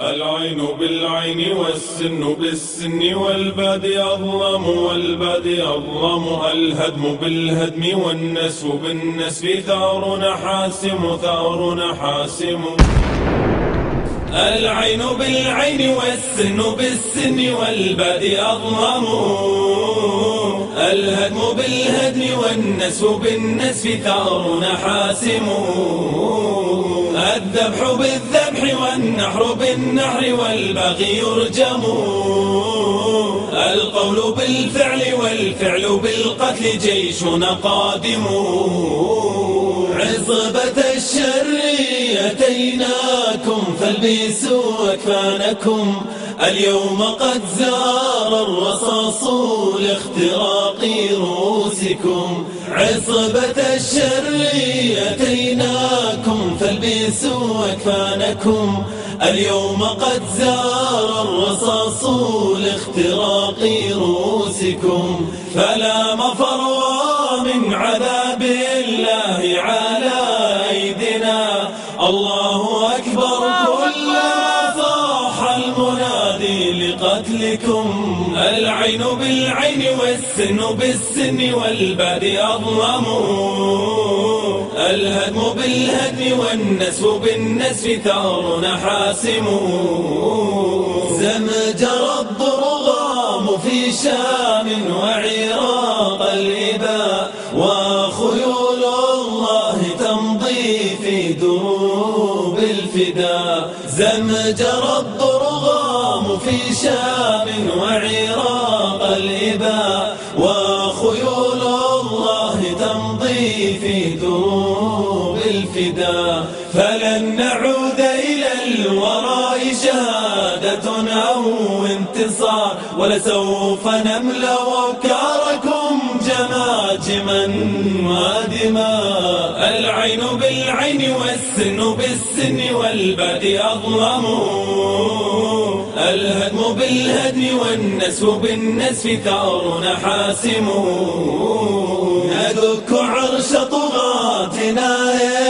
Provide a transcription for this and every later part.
العين بالعين والسن بالسن والبادي أظلم والبادي أظلم الهدم بالهدم والنسب بالنسب ثار حاسم ثار حاسم العين بالعين والسن بالسن والبادي أظلم الهدم بالهدم والنسب بالنسب ثار حاسم الذبح بالذبح والنحر بالنحر والبغي يرجم. القول بالفعل والفعل بالقتل جيشنا قادم. عصبة الشر أتيناكم فالبسوا أكفانكم. اليوم قد زار الرصاص لاختراق رؤوسكم. عصبة الشر أتيناكم فالبسوا أكفانكم اليوم قد زار الرصاص لاختراق رؤوسكم. فلا مفر من عذاب الله على أيدنا الله أكبر كلما صاح المنادي لقتلكم. العين بالعين والسن بالسن والباد أظلم الهدم بالهدم والنسب بالنسب ثار حاسم زمجر الضرغام في شام وعراق الإباء وخيول الله تمضي في دروب الفداء. زمجر الضرغام في شام وعراق الإباء في دروب الفداء فلن نعود إلى الوراء شهادة أو انتصار. ولسوف نملأ أبكاركم جماجما ودماء العين بالعين والسن بالسن والباد أظلم. الهدم بالهدم والنسب بالنسب ثار حاسم. ندك عرش طغاتنا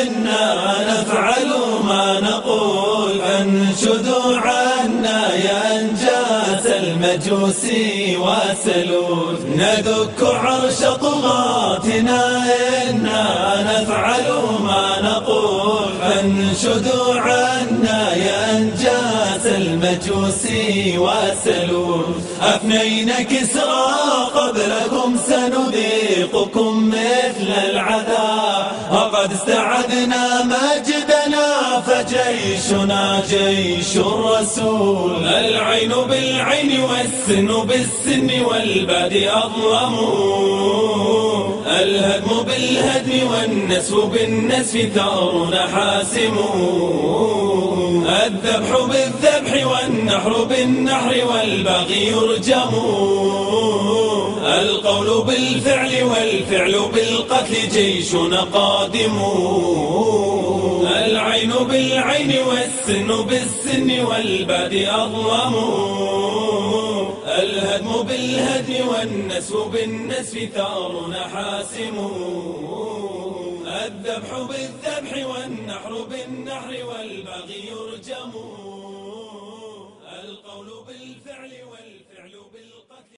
إنا نفعل ما نقول فانشدوا عنا يا أنجاس المجوس وسلول ندك عرش طغاتنا إنا نفعل ما نقول فانشدوا عنا يا المجوس وسلول أفنينا كسرى قبلكم سنذيقكم مثل العذاب وقد استعدنا مجدنا فجيشنا جيش الرسول. العين بالعين والسن بالسن والباد أظلم. الهدم بالهدم والنسب بالنسب ثار حاسم. الذبح بالذبح والنحر بالنحر والبغي يرجم. القول بالفعل والفعل بالقتل جيشنا قادم. العين بالعين والسن بالسن والباد أظلم. الهدم بالهدم والنسب بالنسب ثار حاسم. الذبح بالذبح والنحر بالنحر والبغي يرجم